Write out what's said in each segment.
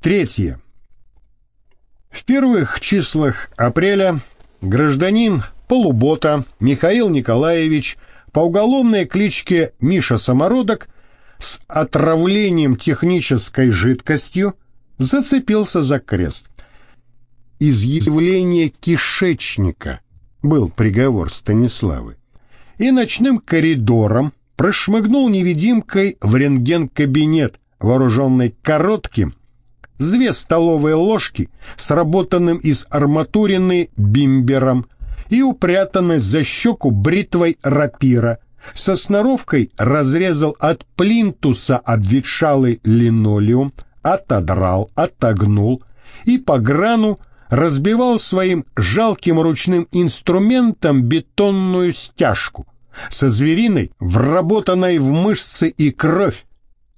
Третье. В первых числах апреля гражданин Полубота Михаил Николаевич по уголовной кличке Миша Самородок с отравлением технической жидкостью зацепился за крест. Изъявление кишечника был приговор Станиславы. И ночным коридором прошмыгнул невидимкой в рентген-кабинет, вооруженный коротким, с две столовые ложки, сработанным из арматурины бимбером и упрятанной за щеку бритвой рапира. Со сноровкой разрезал от плинтуса обветшалый линолеум, отодрал, отогнул и по грану разбивал своим жалким ручным инструментом бетонную стяжку со звериной, вработанной в мышцы и кровь,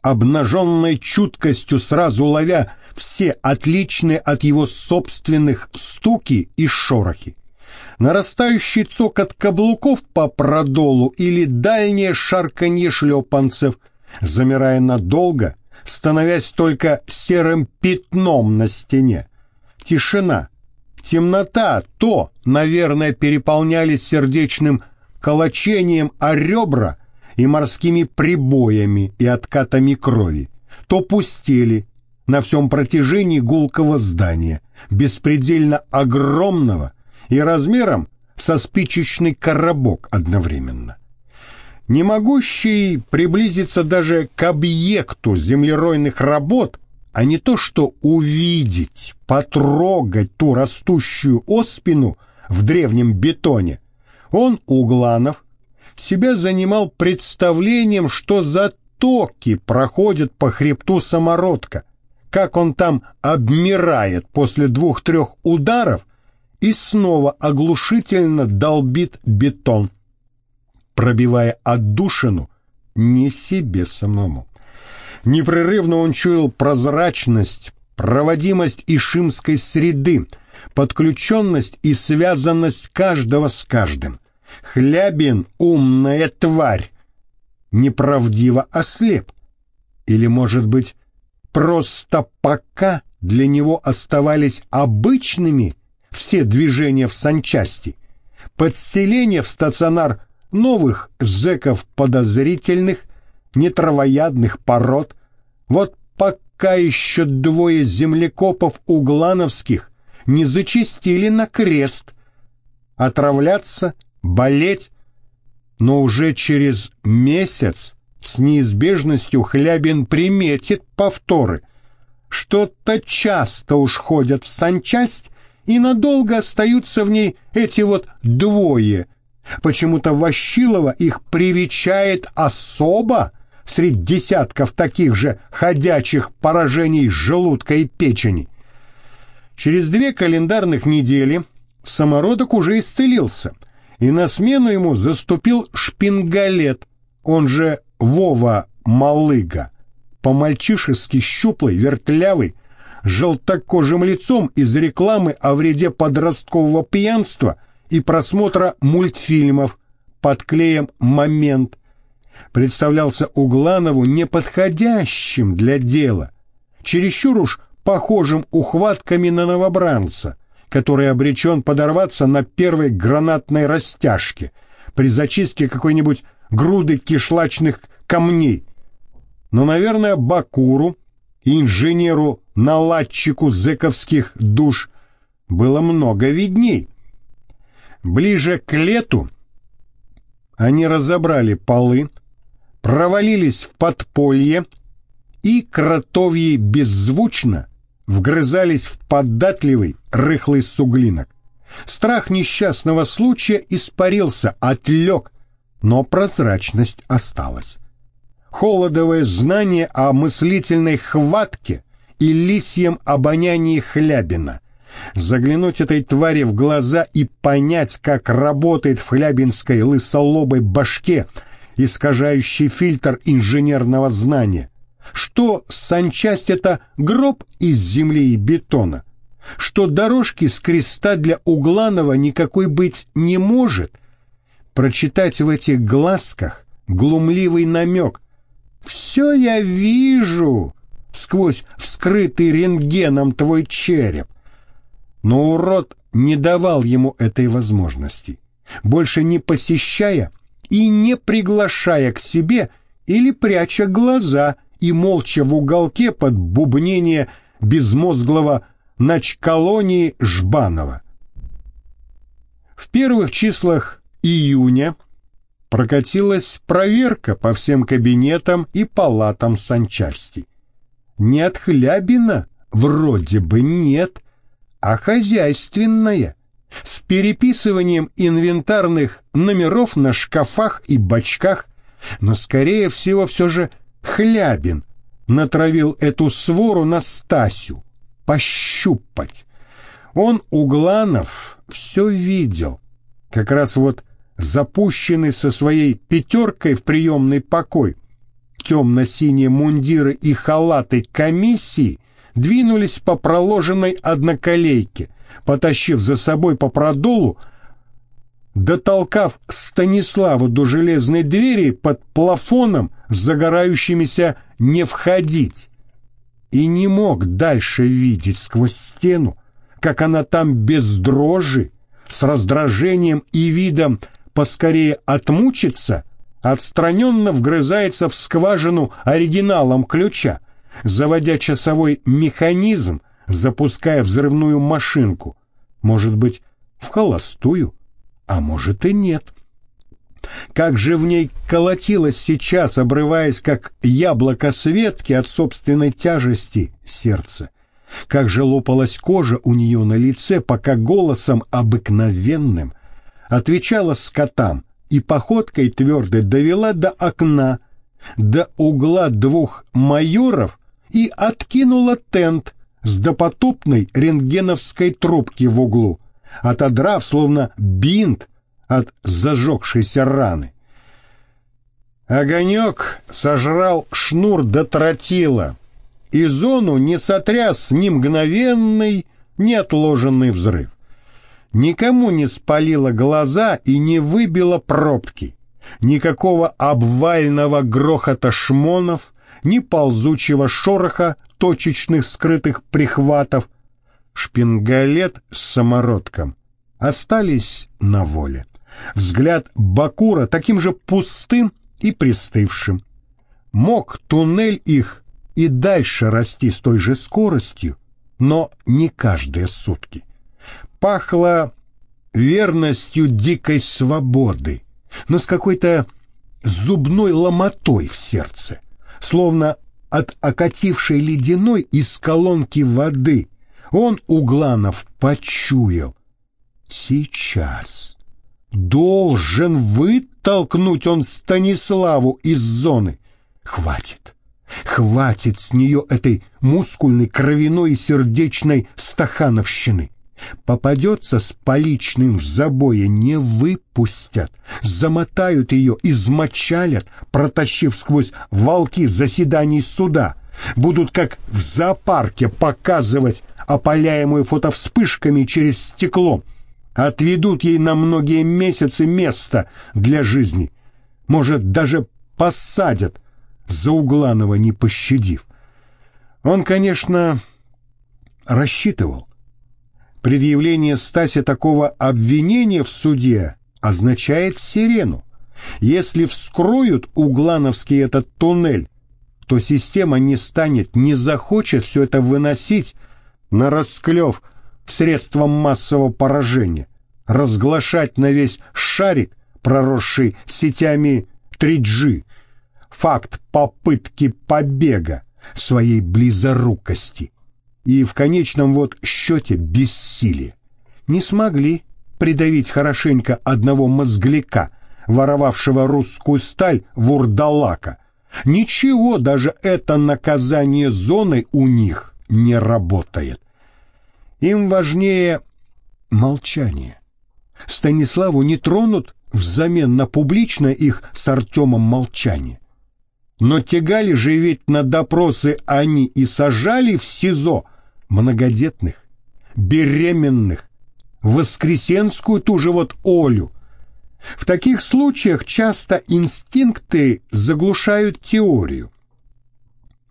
обнаженной чуткостью сразу ловя все отличные от его собственных стуки и шорохи. Нарастающий цокот каблуков по продолу или дальнее шарканье шлепанцев, замирая надолго, становясь только серым пятном на стене. Тишина, темнота, то, наверное, переполнялись сердечным колочением о ребра и морскими прибоями и откатами крови, то пустели на всем протяжении гулкого здания, беспредельно огромного и размером со спичечный коробок одновременно. Не могущий приблизиться даже к объекту землеройных работ, а не то что увидеть, потрогать ту растущую оспину в древнем бетоне, он, Угланов, себя занимал представлением, что затоки проходят по хребту самородка, как он там обмирает после двух-трех ударов и снова оглушительно долбит бетон, пробивая отдушину не себе самому. Непрерывно он чуял прозрачность, проводимость ишимской среды, подключенность и связанность каждого с каждым. Хлябин — умная тварь, неправдиво ослеп. Или, может быть, просто пока для него оставались обычными все движения в санчасти, подселение в стационар новых зэков подозрительных, нетравоядных пород, вот пока еще двое землекопов углановских не зачистили на крест. Отравляться, болеть, но уже через месяц с неизбежностью Хлябин приметит повторы. Что-то часто уж ходят в санчасть и надолго остаются в ней эти вот двое. Почему-то Ващилова их привечает особо среди десятков таких же ходячих поражений желудка и печени. Через две календарных недели самородок уже исцелился, и на смену ему заступил шпингалет, он же Вова Малыга, по-мальчишески щуплый, вертлявый, желтокожим лицом из рекламы о вреде подросткового пьянства и просмотра мультфильмов под клеем «Момент», представлялся Угланову неподходящим для дела, чересчур уж похожим ухватками на новобранца, который обречен подорваться на первой гранатной растяжке при зачистке какой-нибудь груды кишлачных камней. Но, наверное, Бакуру, инженеру-наладчику зэковских душ, было много видней. Ближе к лету они разобрали полы, провалились в подполье и кротовьи беззвучно вгрызались в податливый рыхлый суглинок. Страх несчастного случая испарился, отлег, но прозрачность осталась. Холодовое знание о мыслительной хватке и лисьем обонянии Хлябина. Заглянуть этой твари в глаза и понять, как работает в хлябинской лысолобой башке искажающий фильтр инженерного знания. Что санчасть — это гроб из земли и бетона, что дорожки с креста для Угланова никакой быть не может, прочитать в этих глазках глумливый намек. «Все я вижу, сквозь вскрытый рентгеном твой череп. Но урод не давал ему этой возможности, больше не посещая и не приглашая к себе или пряча глаза и молча в уголке под бубнение безмозглого начколонии Жбанова. В первых числах июня прокатилась проверка по всем кабинетам и палатам санчасти. Не от Хлябина? Вроде бы нет, а хозяйственная, с переписыванием инвентарных номеров на шкафах и бачках, но, скорее всего, все же Хлябин натравил эту свору на Стасю, пощупать. Он, Угланов, все видел, как раз вот запущенный со своей пятеркой в приемный покой, темно-синие мундиры и халаты комиссии двинулись по проложенной одноколейке, потащив за собой по продолу, дотолкав Станислава до железной двери под плафоном с загорающимися «не входить» и не мог дальше видеть сквозь стену, как она там без дрожи, с раздражением и видом поскорее отмучиться, отстраненно вгрызается в скважину оригиналом ключа, заводя часовой механизм, запуская взрывную машинку, может быть, в холостую, а может и нет. Как же в ней колотилось сейчас, обрываясь, как яблоко светки от собственной тяжести сердце. Как же лопалась кожа у нее на лице, пока голосом обыкновенным отвечала скотам и походкой твердой довела до окна, до угла двух майоров и откинула тент с допотопной рентгеновской трубки в углу, отодрав словно бинт от зажегшейся раны. Огонек сожрал шнур до тротила, и зону не сотряс ни мгновенный, ни отложенный взрыв. Никому не спалило глаза и не выбило пробки. Никакого обвального грохота шмонов, ни ползучего шороха точечных скрытых прихватов. Шпингалет с самородком остались на воле. Взгляд Бакура таким же пустым и пристывшим. Мог туннель их и дальше расти с той же скоростью, но не каждые сутки. Пахло верностью дикой свободы, но с какой-то зубной ломотой в сердце, словно от окатившей ледяной из колонки воды. Он, Угланов, почуял. Сейчас должен вытолкнуть он Станиславу из зоны. Хватит. Хватит с нее этой мускульной, кровяной и сердечной стахановщины. Попадется с поличным в забое, не выпустят. Замотают ее, измочалят, протащив сквозь волки заседаний суда. Будут как в зоопарке показывать опаляемую фотовспышками через стекло. Отведут ей на многие месяцы место для жизни. Может, даже посадят, за Угланова не пощадив. Он, конечно, рассчитывал. Предъявление Стасе такого обвинения в суде означает сирену. Если вскроют углановский этот туннель, то система не станет, не захочет все это выносить на расклев средством массового поражения, разглашать на весь шарик, проросший сетями 3G, факт попытки побега своей близорукости и в конечном вот счете бессилие. Не смогли придавить хорошенько одного мозгляка, воровавшего русскую сталь вурдалака. Ничего, даже это наказание зоны у них не работает. Им важнее молчание. Станиславу не тронут взамен на публичное их с Артемом молчание. Но тягали же ведь на допросы они и сажали в СИЗО многодетных, беременных, воскресенскую ту же вот Олю. В таких случаях часто инстинкты заглушают теорию.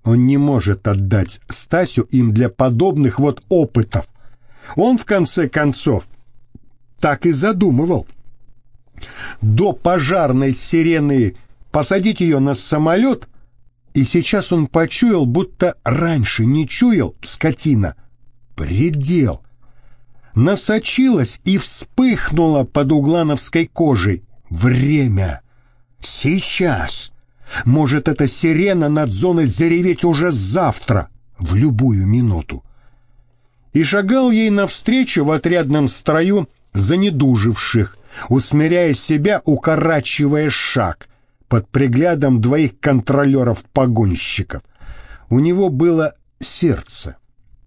Он не может отдать Стасю им для подобных вот опытов. Он, в конце концов, так и задумывал. До пожарной сирены посадить ее на самолет, и сейчас он почуял, будто раньше не чуял, скотина. Предел. Насочилась и вспыхнула под углановской кожей. Время. Сейчас. Может, эта сирена над зоной зареветь уже завтра, в любую минуту. И шагал ей навстречу в отрядном строю занедуживших, усмиряя себя, укорачивая шаг под приглядом двоих контролеров-погонщиков. У него было сердце.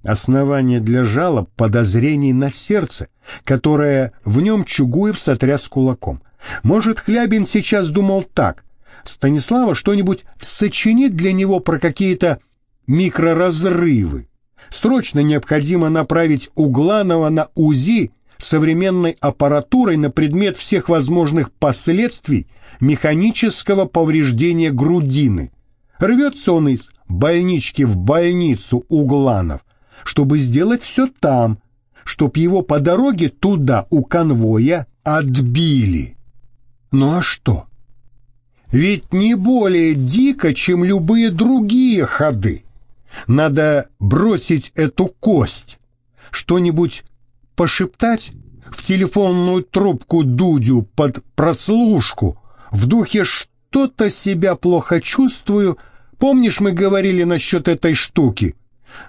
Основание для жалоб подозрений на сердце, которое в нем Чугуев сотряс кулаком. Может, Хлябин сейчас думал так. Станислава что-нибудь сочинит для него про какие-то микроразрывы. Срочно необходимо направить Угланова на УЗИ современной аппаратурой на предмет всех возможных последствий механического повреждения грудины. Рвется он из больнички в больницу Угланов, чтобы сделать все там, чтоб его по дороге туда у конвоя отбили. Ну а что? Ведь не более дико, чем любые другие ходы. Надо бросить эту кость, что-нибудь пошептать в телефонную трубку Дудю под прослушку, в духе «что-то себя плохо чувствую», помнишь, мы говорили насчет этой штуки?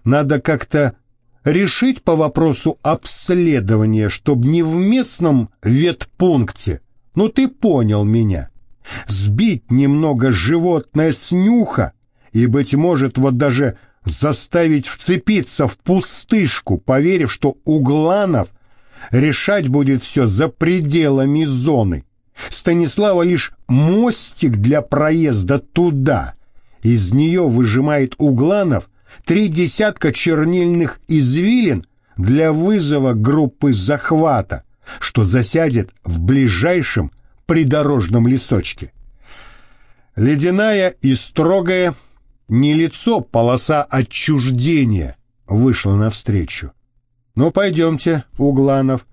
Надо как-то решить по вопросу обследования, чтобы не в местном ветпункте, ну ты понял меня, сбить немного животное с нюха и, быть может, вот даже заставить вцепиться в пустышку, поверив, что Угланов решать будет все за пределами зоны. Станислава лишь мостик для проезда туда. Из нее выжимает Угланов три десятка чернильных извилин для вызова группы захвата, что засядет в ближайшем придорожном лесочке. Ледяная и строгая не лицо, полоса отчуждения вышла навстречу. Ну, пойдемте, Угланов,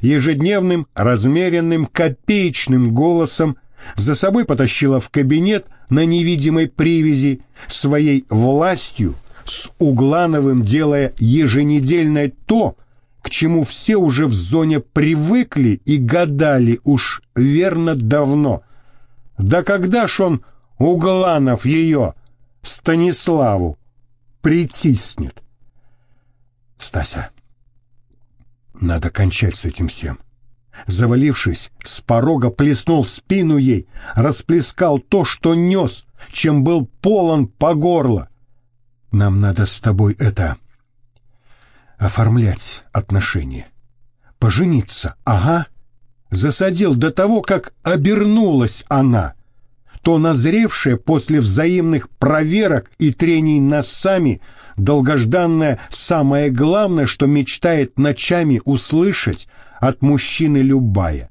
ежедневным, размеренным, копеечным голосом за собой потащила в кабинет на невидимой привязи своей властью с Углановым, делая еженедельное то, к чему все уже в зоне привыкли и гадали уж верно давно. Да когда ж он, Угланов, ее Станиславу притиснет. Стася, надо кончать с этим всем. Завалившись, с порога плеснул в спину ей, расплескал то, что нес, чем был полон по горло. Нам надо с тобой это... оформлять отношения. Пожениться, ага. Засадил до того, как обернулась она то назревшее после взаимных проверок и трений носами долгожданное самое главное, что мечтает ночами услышать от мужчины любая.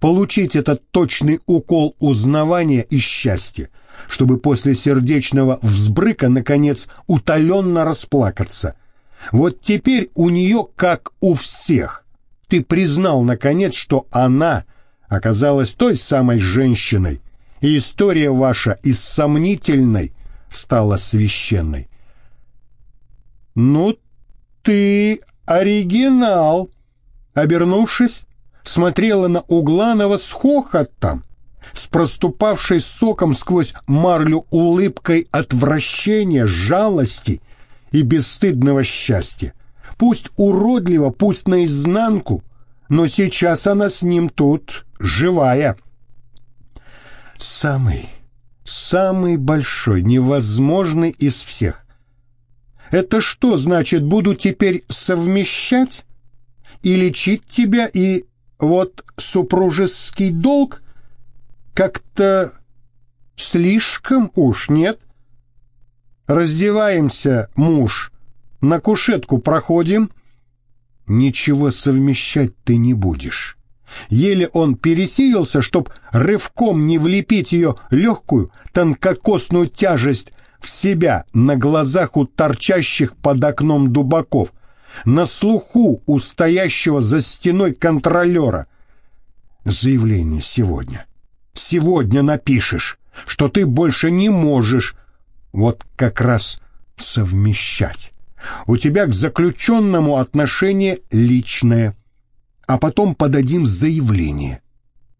Получить этот точный укол узнавания и счастья, чтобы после сердечного взбрыка, наконец, утоленно расплакаться. Вот теперь у нее, как у всех, ты признал, наконец, что она оказалась той самой женщиной, и история ваша из сомнительной стала священной. «Ну, ты оригинал!» Обернувшись, смотрела на Угланова с хохотом, с проступавшей соком сквозь марлю улыбкой отвращения, жалости и бесстыдного счастья. Пусть уродливо, пусть наизнанку, но сейчас она с ним тут живая самый, самый большой, невозможный из всех. Это что значит, буду теперь совмещать и лечить тебя, и вот супружеский долг как-то слишком уж, нет? Раздеваемся, муж, на кушетку проходим. Ничего совмещать ты не будешь. Еле он пересилился, чтоб рывком не влепить ее легкую, тонкокосную тяжесть в себя на глазах у торчащих под окном дубаков, на слуху у стоящего за стеной контролера. Заявление сегодня. Сегодня напишешь, что ты больше не можешь вот как раз совмещать. У тебя к заключенному отношение личное, а потом подадим заявление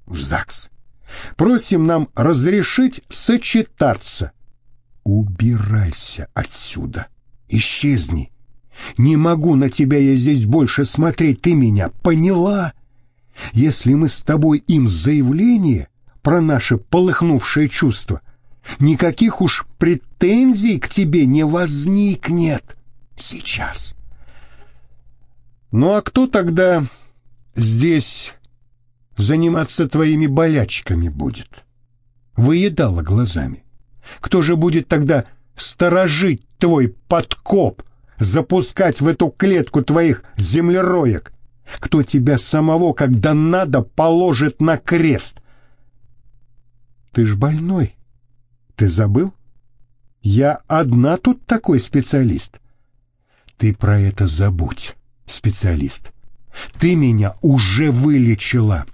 в ЗАГС. Просим нам разрешить сочетаться. Убирайся отсюда. Исчезни. Не могу на тебя я здесь больше смотреть, ты меня поняла? Если мы с тобой им заявление про наше полыхнувшее чувство, никаких уж претензий к тебе не возникнет сейчас. Ну а кто тогда здесь заниматься твоими болячками будет. Выедала глазами. Кто же будет тогда сторожить твой подкоп, запускать в эту клетку твоих землероек? Кто тебя самого, когда надо, положит на крест? Ты ж больной. Ты забыл? Я одна тут такой специалист. Ты про это забудь, специалист. Ты меня уже вылечила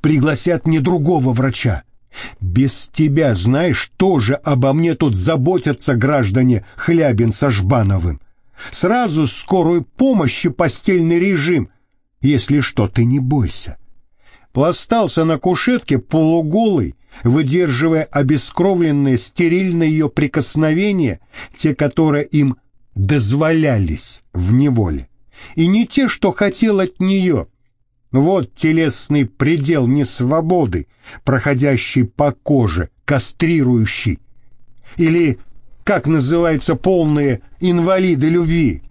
пригласят мне другого врача. Без тебя, знаешь, тоже обо мне тут заботятся граждане Хлябин со Жбановым. Сразу скорую помощь и постельный режим. Если что, ты не бойся. Пластался на кушетке полуголый, выдерживая обескровленные стерильные ее прикосновения, те, которые им дозволялись в неволе, и не те, что хотел от нее — вот телесный предел несвободы, проходящий по коже, кастрирующий. Или, как называется, полные инвалиды любви.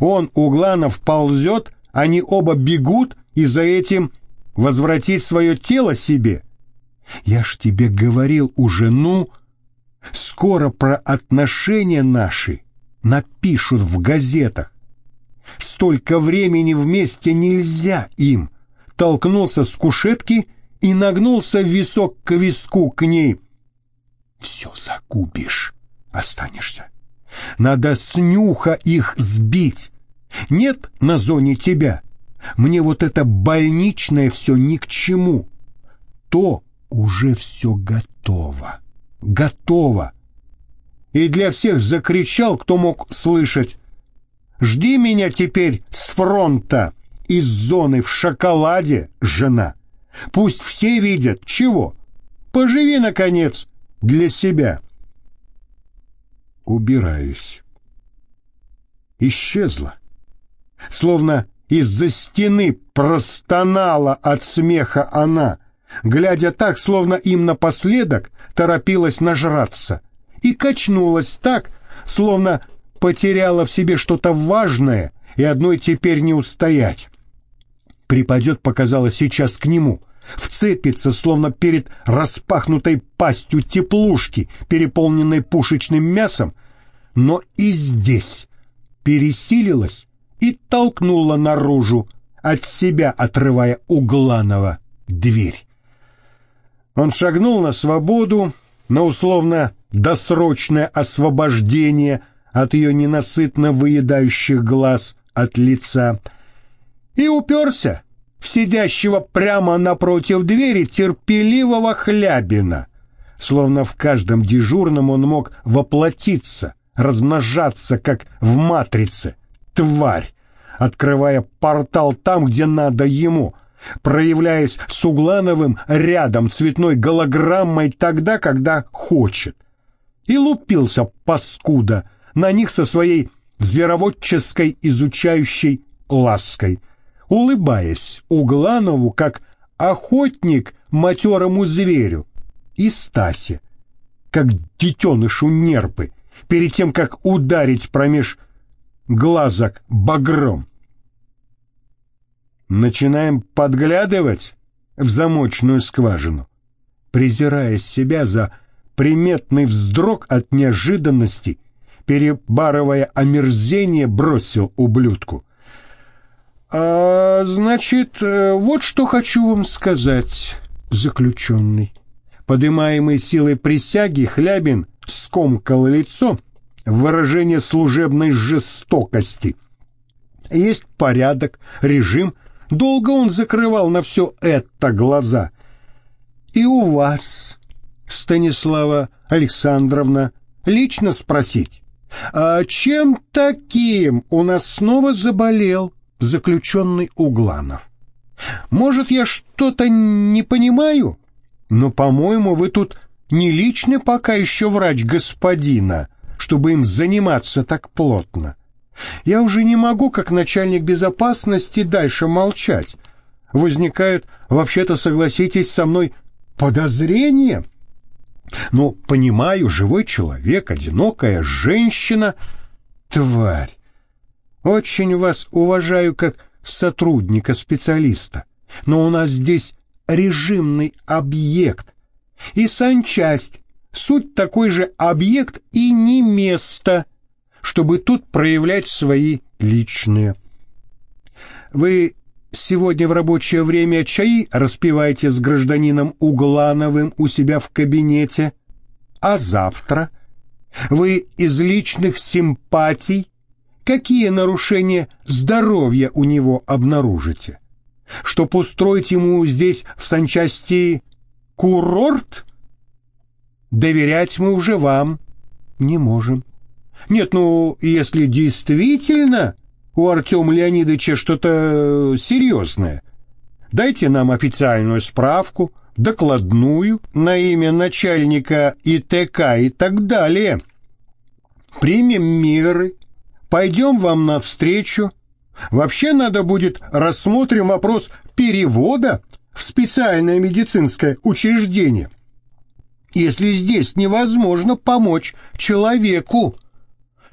Он, Угланов, ползет, они оба бегут, и за этим возвратить свое тело себе. Я ж тебе говорил уже, ну, скоро про отношения наши напишут в газетах. Столько времени вместе нельзя им толкнулся с кушетки и нагнулся висок к виску к ней. «Все загубишь, останешься. Надо с нюха их сбить. Нет на зоне тебя. Мне вот это больничное все ни к чему. То уже все готово. Готово. И для всех закричал, кто мог слышать. «Жди меня теперь с фронта!» из зоны в шоколаде, жена. Пусть все видят, чего. Поживи, наконец, для себя. Убираюсь. Исчезла. Словно из-за стены простонала от смеха она, глядя так, словно им напоследок торопилась нажраться, и качнулась так, словно потеряла в себе что-то важное и одной теперь не устоять припадет, показалось, сейчас к нему, вцепится, словно перед распахнутой пастью теплушки, переполненной пушечным мясом, но и здесь пересилилась и толкнула наружу, от себя отрывая Угланова дверь. Он шагнул на свободу, на условно досрочное освобождение от ее ненасытно выедающих глаз от лица — и уперся в сидящего прямо напротив двери терпеливого хлябина. Словно в каждом дежурном он мог воплотиться, размножаться, как в матрице. Тварь, открывая портал там, где надо ему, проявляясь с Углановым рядом цветной голограммой тогда, когда хочет. И лупился паскуда на них со своей звероводческой изучающей лаской — улыбаясь Угланову, как охотник матерому зверю, и Стасе, как детенышу нерпы, перед тем, как ударить промеж глазок багром. Начинаем подглядывать в замочную скважину, презирая себя за приметный вздрог от неожиданности, перебарывая омерзение, бросил ублюдку. А, значит, э, вот что хочу вам сказать, заключенный. Подымаемый силой присяги, Хлябин скомкало лицо выражение служебной жестокости. Есть порядок, режим. Долго он закрывал на все это глаза. И у вас, Станислава Александровна, лично спросить, а чем таким у нас снова заболел заключенный Угланов? Может, я что-то не понимаю? Но, по-моему, вы тут не личный пока еще врач господина, чтобы им заниматься так плотно. Я уже не могу, как начальник безопасности, дальше молчать. Возникают, вообще-то, согласитесь со мной, подозрения. Но, понимаю, живой человек, одинокая женщина, тварь. Очень вас уважаю как сотрудника-специалиста, но у нас здесь режимный объект, и санчасть, суть такой же объект и не место, чтобы тут проявлять свои личные. Вы сегодня в рабочее время чаи распиваете с гражданином Углановым у себя в кабинете, а завтра вы из личных симпатий какие нарушения здоровья у него обнаружите? Чтоб устроить ему здесь в санчасти курорт? Доверять мы уже вам не можем. Нет, ну, если действительно у Артема Леонидовича что-то серьезное, дайте нам официальную справку, докладную на имя начальника ИТК и так далее. Примем меры, пойдем вам навстречу. Вообще надо будет рассмотрим вопрос перевода в специальное медицинское учреждение. Если здесь невозможно помочь человеку,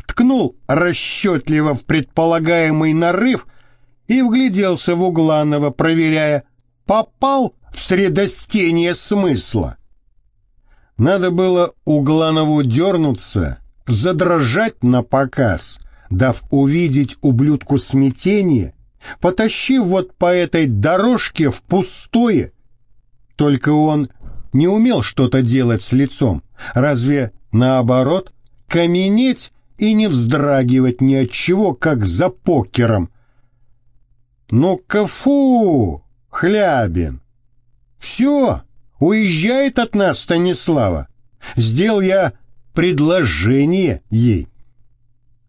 ткнул расчетливо в предполагаемый нарыв и вгляделся в Угланова, проверяя, попал в средостение смысла. Надо было Угланову дернуться, задрожать на показ, дав увидеть ублюдку смятение, потащив вот по этой дорожке в пустое. Только он не умел что-то делать с лицом, разве наоборот, каменеть и не вздрагивать ни от чего, как за покером. Ну-ка фу, Хлябин! Все, уезжает от нас Станислава. Сделал я предложение ей.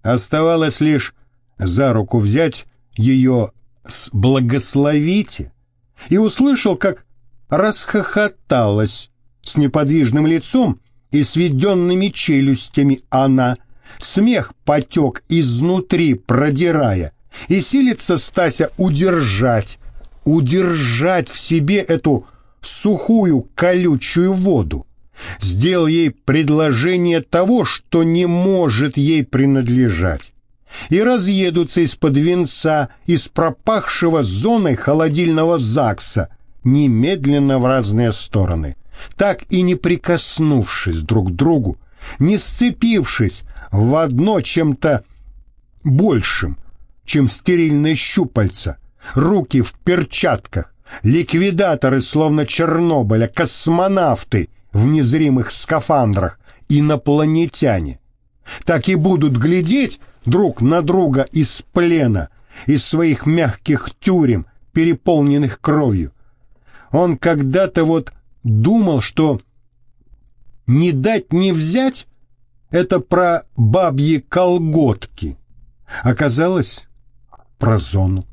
Оставалось лишь за руку взять ее с «благословите» и услышал, как расхохоталась с неподвижным лицом и сведенными челюстями она. Смех потек изнутри, продирая, и силится Стася удержать, удержать в себе эту сухую колючую воду. Сделал ей предложение того, что не может ей принадлежать, и разъедутся из-под венца, из пропахшего зоной холодильного ЗАГСа, немедленно в разные стороны, так и не прикоснувшись друг к другу, не сцепившись в одно чем-то большим, чем стерильные щупальца, руки в перчатках, ликвидаторы, словно Чернобыля, космонавты — в незримых скафандрах инопланетяне. Так и будут глядеть друг на друга из плена, из своих мягких тюрем, переполненных кровью. Он когда-то вот думал, что не дать не взять — это про бабьи колготки. Оказалось, про зону.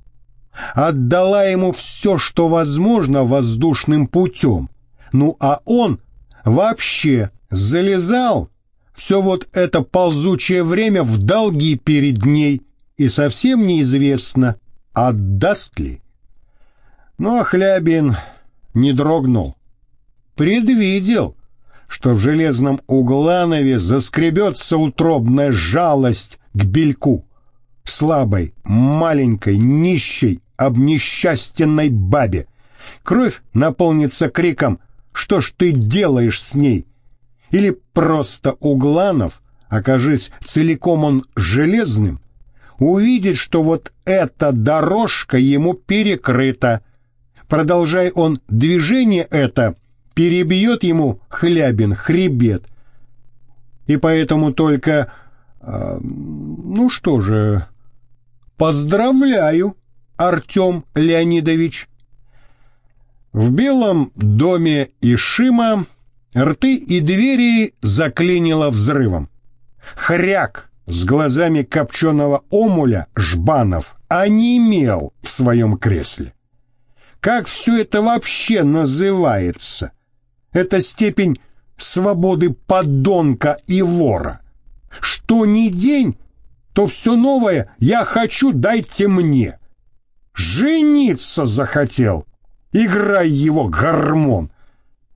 Отдала ему все, что возможно воздушным путем. Ну а он вообще залезал все вот это ползучее время в долги перед ней, и совсем неизвестно, отдаст ли. Но Хлябин не дрогнул. Предвидел, что в железном Угланове заскребется утробная жалость к бельку, слабой, маленькой, нищей, обнесчастенной бабе. Кровь наполнится криком — что ж ты делаешь с ней? Или просто Угланов, окажись целиком он железным, увидит, что вот эта дорожка ему перекрыта. Продолжай он движение это, перебьет ему хлябин хребет. И поэтому только... Э, ну что же, поздравляю, Артем Леонидович. В белом доме Ишима рты и двери заклинило взрывом. Хряк с глазами копченого омуля Жбанов онемел в своем кресле. Как все это вообще называется? Это степень свободы подонка и вора. Что ни день, то все новое «я хочу, дайте мне». Жениться захотел. Играй его гормон.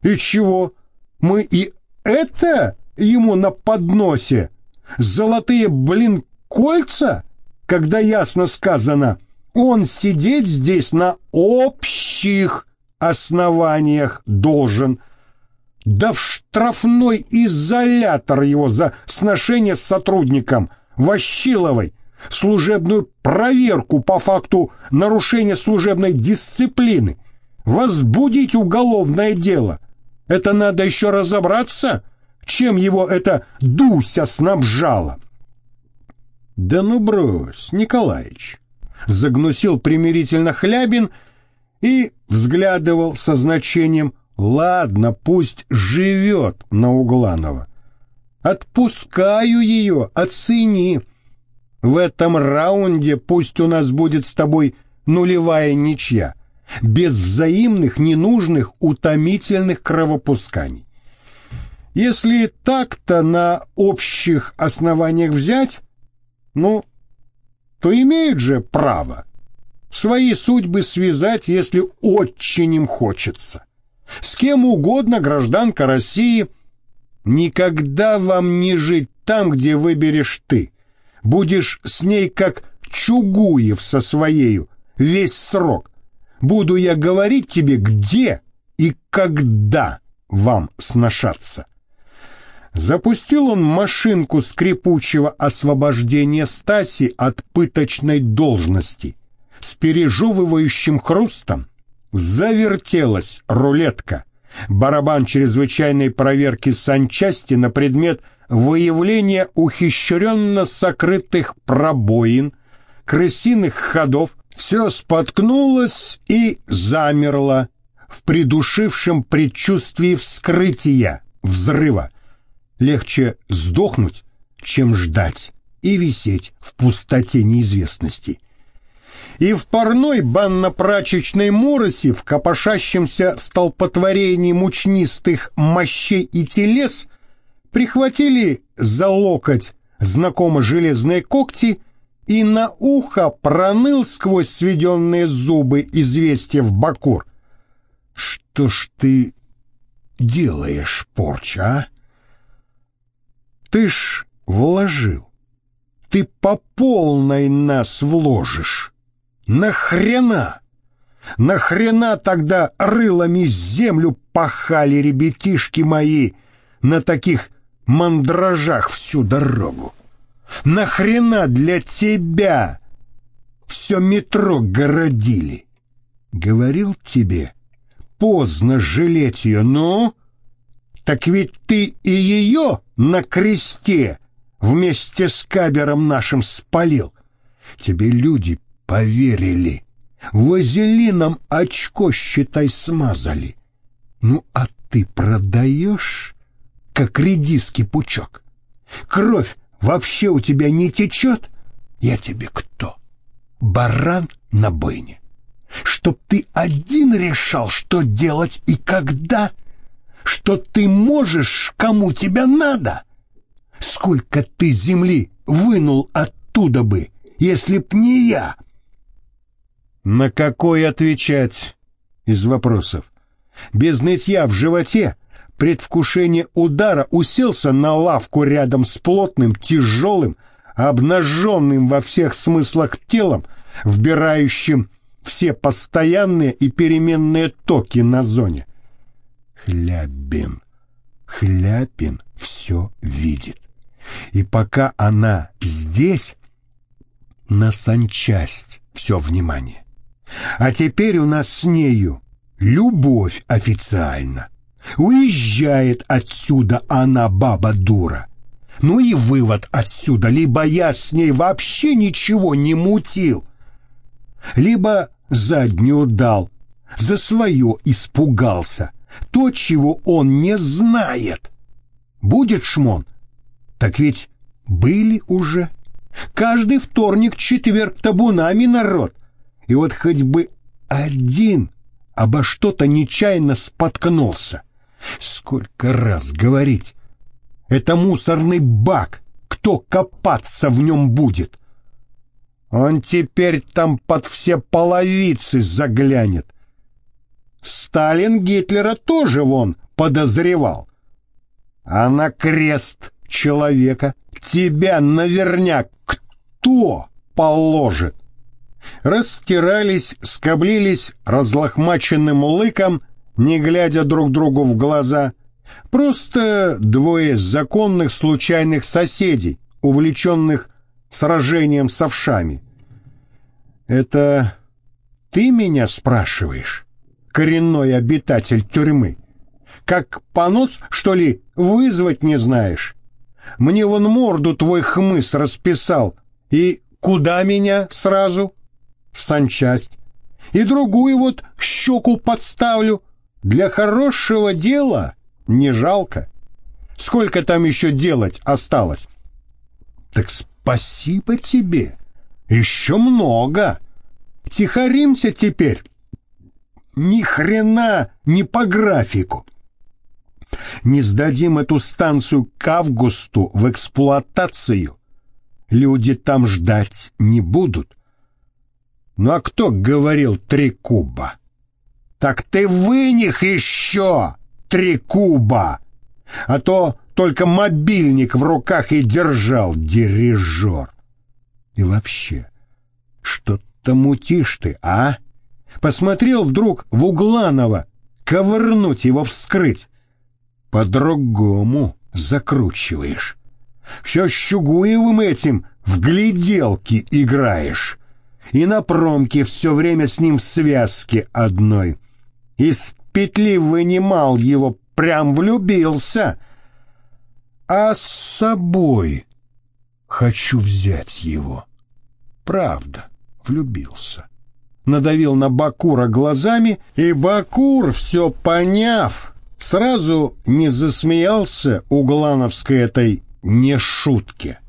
И чего? Мы и это ему на подносе? Золотые, блин, кольца? Когда ясно сказано, он сидеть здесь на общих основаниях должен. Да в штрафной изолятор его за сношение с сотрудником Ващиловой, служебную проверку по факту нарушения служебной дисциплины, возбудить уголовное дело. Это надо еще разобраться, чем его эта Дуся снабжала. Да ну брось, Николаич, загнусил примирительно Хлябин и взглядывал со значением «Ладно, пусть живет на Угланова. Отпускаю ее, оцени. В этом раунде пусть у нас будет с тобой нулевая ничья, без взаимных, ненужных, утомительных кровопусканий. Если так-то на общих основаниях взять, ну, то имеют же право свои судьбы связать, если очень им хочется. С кем угодно гражданка России. Никогда вам не жить там, где выберешь ты. Будешь с ней как Чугуев со своею весь срок. Буду я говорить тебе, где и когда вам сношаться. Запустил он машинку скрипучего освобождения Стаси от пыточной должности. С пережевывающим хрустом завертелась рулетка. Барабан чрезвычайной проверки санчасти на предмет выявления ухищренно сокрытых пробоин, крысиных ходов, все споткнулось и замерло в придушившем предчувствии вскрытия, взрыва. Легче сдохнуть, чем ждать и висеть в пустоте неизвестности. И в парной банно-прачечной моросе, в копошащемся столпотворении мучнистых мощей и телес, прихватили за локоть знакомо железные когти и на ухо проныл сквозь сведенные зубы известие в Бакур. «Что ж ты делаешь, порча, а?» Ты ж вложил. Ты по полной нас вложишь. Нахрена? Нахрена тогда рылами землю пахали ребятишки мои на таких мандражах всю дорогу? Нахрена для тебя все метро городили? Говорил тебе, поздно жалеть ее, но... Так ведь ты и ее на кресте вместе с кабером нашим спалил. Тебе люди поверили. Вазелином очко, считай, смазали. Ну, а ты продаешь, как редиский пучок. Кровь вообще у тебя не течет? Я тебе кто? Баран на бойне. Чтоб ты один решал, что делать и когда — что ты можешь, кому тебя надо. Сколько ты земли вынул оттуда бы, если б не я? На какой отвечать из вопросов? Без нытья в животе предвкушение удара уселся на лавку рядом с плотным, тяжелым, обнаженным во всех смыслах телом, вбирающим все постоянные и переменные токи на зоне. Хлябин. Хляпин все видит. И пока она здесь, на санчасть все внимание. А теперь у нас с нею любовь официально. Уезжает отсюда она, баба дура. Ну и вывод отсюда, либо я с ней вообще ничего не мутил, либо заднюю дал, за свое испугался, то, чего он не знает. Будет шмон? Так ведь были уже. Каждый вторник, четверг табунами народ. И вот хоть бы один обо что-то нечаянно споткнулся. Сколько раз говорить? Это мусорный бак. Кто копаться в нем будет? Он теперь там под все половицы заглянет. Сталин Гитлера тоже вон подозревал. А на крест человека тебя наверняк кто положит? Растирались, скоблились разлохмаченным лыком, не глядя друг другу в глаза. Просто двое законных случайных соседей, увлеченных сражением с овшами. «Это ты меня спрашиваешь, коренной обитатель тюрьмы? Как понос, что ли, вызвать не знаешь? Мне вон морду твой хмыс расписал. И куда меня сразу? В санчасть. И другую вот щеку подставлю. Для хорошего дела не жалко. Сколько там еще делать осталось? Так спасибо тебе. Еще много. Тихоримся теперь. Ни хрена не по графику не сдадим эту станцию к августу в эксплуатацию, люди там ждать не будут. Ну а кто говорил три куба? Так ты вынех еще три куба, а то только мобильник в руках и держал дирижер. И вообще, что-то мутишь ты, а? Посмотрел вдруг в Угланова, ковырнуть его вскрыть по-другому закручиваешь. Все Щугуевым этим в гляделки играешь. И на промке все время с ним в связке одной. Из петли вынимал его, прям влюбился. А с собой хочу взять его. Правда, влюбился. Надавил на Бакура глазами, и Бакур, все поняв, сразу не засмеялся углановской этой нешутке.